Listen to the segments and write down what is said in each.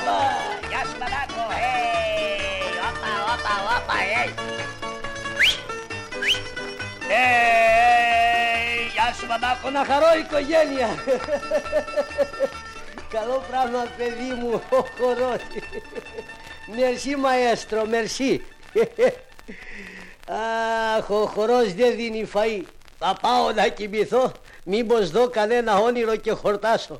Opa, γεια σου Μαλάκο! hey, όπα, όπα, όπα, hey. Hey, γεια σου Μαλάκο! να χαρώ οικογένεια. Καλό πράγμα, παιδί μου, ο χορός. Μερσί, μαέστρο, μερσί. Αχ, ο χορός δεν δίνει φαΐ. Θα πάω να κοιμηθώ, μήπως δω κανένα όνειρο και χορτάσω.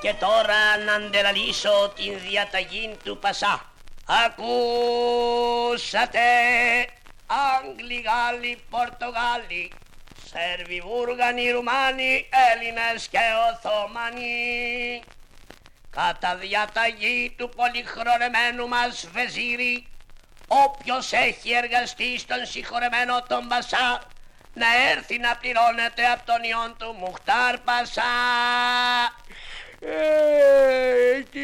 Και τώρα να αντελαλήσω την διαταγή του Πασά. Ακούσατε, Άγγλοι, Γάλλοι, Πορτογάλοι, Σέρβοι, Βούργανοι, Ρουμάνοι, Έλληνες και Οθωμανοί. Κατά διαταγή του πολυχρονεμένου μας βεζίρι, όποιος έχει εργαστεί στον συγχωρεμένο τον Πασά, να έρθει να πληρώνεται από τον ιόν του Μουχτάρ Πασά. Ε, τι,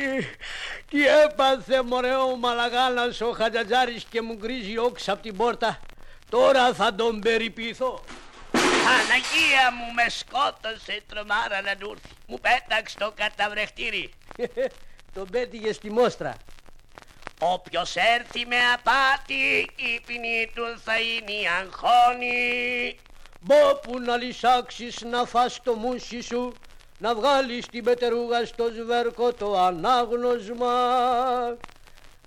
τι έπαθε μωρέ ο Μαλαγάλας ο Χατζατζάρης και μου γκρίζει όξα από την πόρτα. Τώρα θα τον περιποιηθώ. Παναγία μου με σκότωσε τρομάρα να του έρθει. Μου πέταξε το καταβρεχτήρι. τον πέτυγε στη μόστρα. Όποιος έρθει με απάτη η ποινή του θα είναι η αγχώνη. Μπο που να λυσάξεις να φας το μουσι σου να βγάλεις την πετερούγα στο σβέρκο το ανάγνωσμα.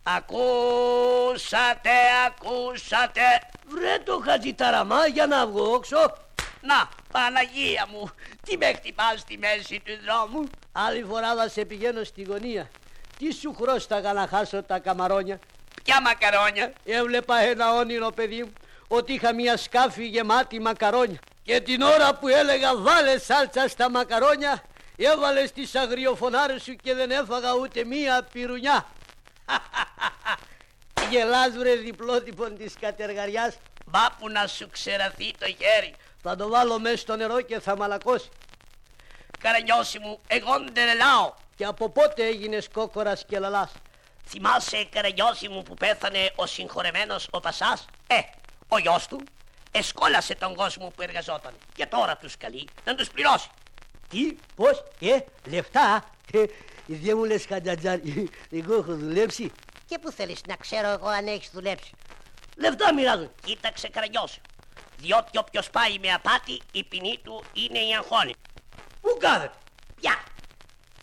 Ακούσατε, ακούσατε. Βρε το χατζηταραμά για να βγω όξω. Να, Παναγία μου, τι με χτυπάς στη μέση του δρόμου; Άλλη φορά θα σε πηγαίνω στη γωνία. Τι σου χρώσταγα να χάσω τα καμαρόνια; Ποια μακαρόνια; Έβλεπα ένα όνειρο παιδί μου ότι είχα μια σκάφη γεμάτη μακαρόνια. Και την ώρα που έλεγα βάλε σάλτσα στα μακαρόνια έβαλες τις αγριοφωνάρες σου και δεν έφαγα ούτε μία πυρουνιά. Γελάς βρε διπλότυπον της κατεργαριάς. Μπα που να σου ξεραθεί το χέρι. Θα το βάλω μέσα στο νερό και θα μαλακώσει. Καρανιώση μου, εγώ δεν λαώ. Και από πότε έγινες κόκορας και λαλάς; Θυμάσαι καρανιώση μου που πέθανε ο συγχωρεμένος ο Πασάς; Ε, ο γιος του εσκόλασε τον κόσμο που εργαζόταν και τώρα τους καλεί να τους πληρώσει. Τι, πώς, ε, λεφτά. Ε, δεν μου λες χατζατζάρι, εγώ έχω δουλέψει. Και πού θέλεις να ξέρω εγώ αν έχεις δουλέψει. Λεφτά μοιράζω. Κοίταξε καρανιώση. Διότι όποιος πάει με απάτη η ποινή του είναι η αγχώνη. Πού κάθεται. Πια.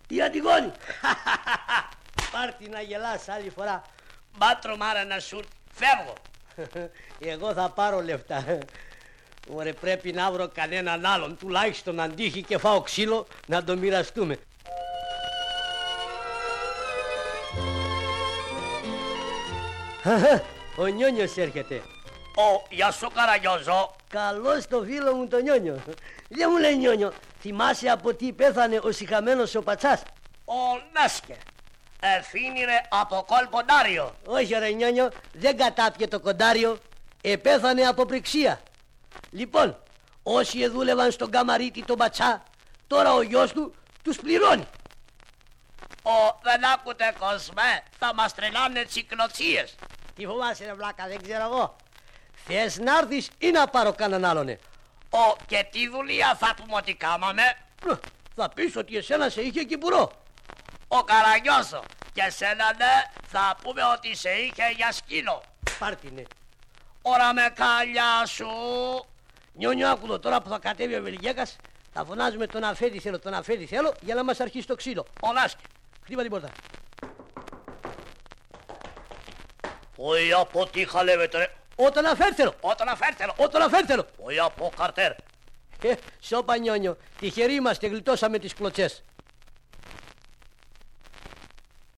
Η Αντιγόνη. Πάρτι να γελάς άλλη φορά. Μπα τρομάρα να σου φεύγω. Εγώ θα πάρω λεφτά. Ωραία, πρέπει να βρω κανέναν άλλον, τουλάχιστον αντίχει και φάω ξύλο να το μοιραστούμε. Ο Νιόνιος έρχεται. Ο, γεια σου Καραγιόζο. Καλώς το φίλο μου το Νιόνιο. Δεν μου λέει Νιόνιο, θυμάσαι από τι πέθανε ο συχαμένος ο Πατσάς; Ο Νέσκε. Ευθύνη ρε από κολποντάριο. Όχι ρε Νιόνιο, δεν κατάπιε το κοντάριο, επέθανε από πριξία. Λοιπόν, όσοι δούλευαν στον καμαρίτη τον Πατσά, τώρα ο γιος του τους πληρώνει. Ο, δεν άκουτε κοσμέ, θα μας τρελάνε τσικνοτσίες. Τι φοβάσαι ρε βλάκα, δεν ξέρω εγώ. Θες να έρθεις ή να πάρω κανέναν άλλον. Ο, και τι δουλειά θα πούμε ότι κάμαμε; Θα πεις ότι εσένα σε είχε κυπουρό. Ο Καραγιώσο. Και σένα ναι, θα πούμε ότι σε είχε για σκύλο. Πάρτινε. Ωρα με καλιά σου. Νιόνιο άκουδο τώρα που θα κατέβει ο Βελγέκας θα φωνάζουμε τον αφέντη θέλω, τον αφέντη θέλω για να μας αρχίσει το ξύλο. Ο Νάσκη. Χτύπα την πόρτα. Όχι από τι χαλεύεται ρε. Όταν αφέρθελο. Όταν αφέρθελο. Όταν αφέρθελο. Όχι από καρτέρ. Ε, σώπα νιόνιο. Τυχεροί είμαστε, γλιτώσαμε τις κλωτσές.